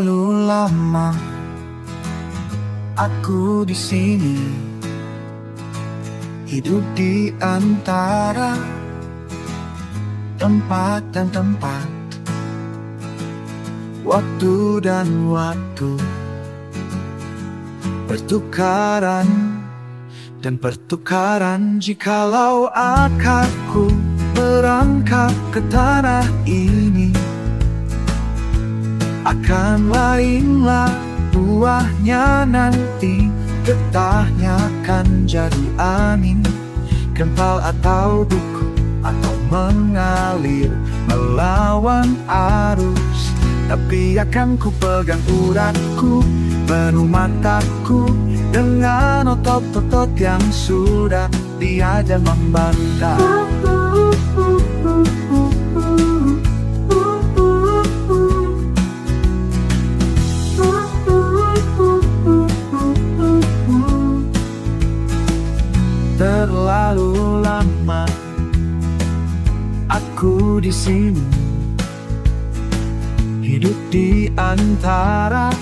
lama. Aku di sini. Hidup di antara tempat dan tempat, waktu dan waktu. Pertukaran dan pertukaran jikalau akarku merangkak ke tanah ini akan lainlah buahnya nanti Getahnya akan jadi angin. Kental atau duku Atau mengalir Melawan arus. Tapi akan ku pegang uratku Penuh mataku Dengan otot-otot yang sudah Diajar membantah Terlalu lama aku di sini. Hidup di antara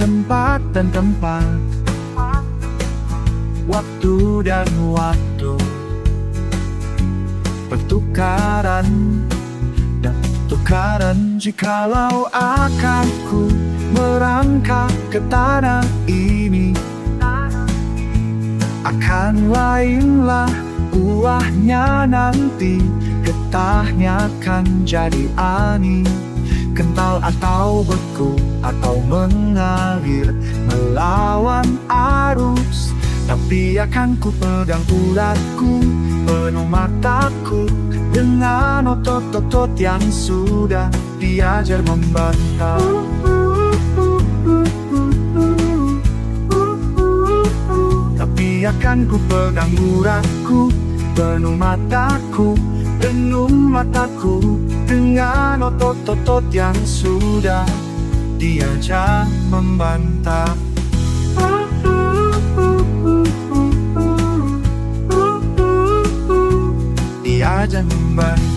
tempat dan tempat, waktu dan waktu, pertukaran dan pertukaran jikalau akanku merangkak ke tanah ini akan lainlah buahnya nanti Getahnya akan jadi ani. Kental atau beku atau mengalir Melawan arus Tapi akan ku pegang uratku Penuh mataku Dengan otot-otot yang sudah diajar membantah Akan ku pegang uratku Penuh mataku Penuh mataku Dengan otot-otot yang sudah Diajak membantah. Diajak membantah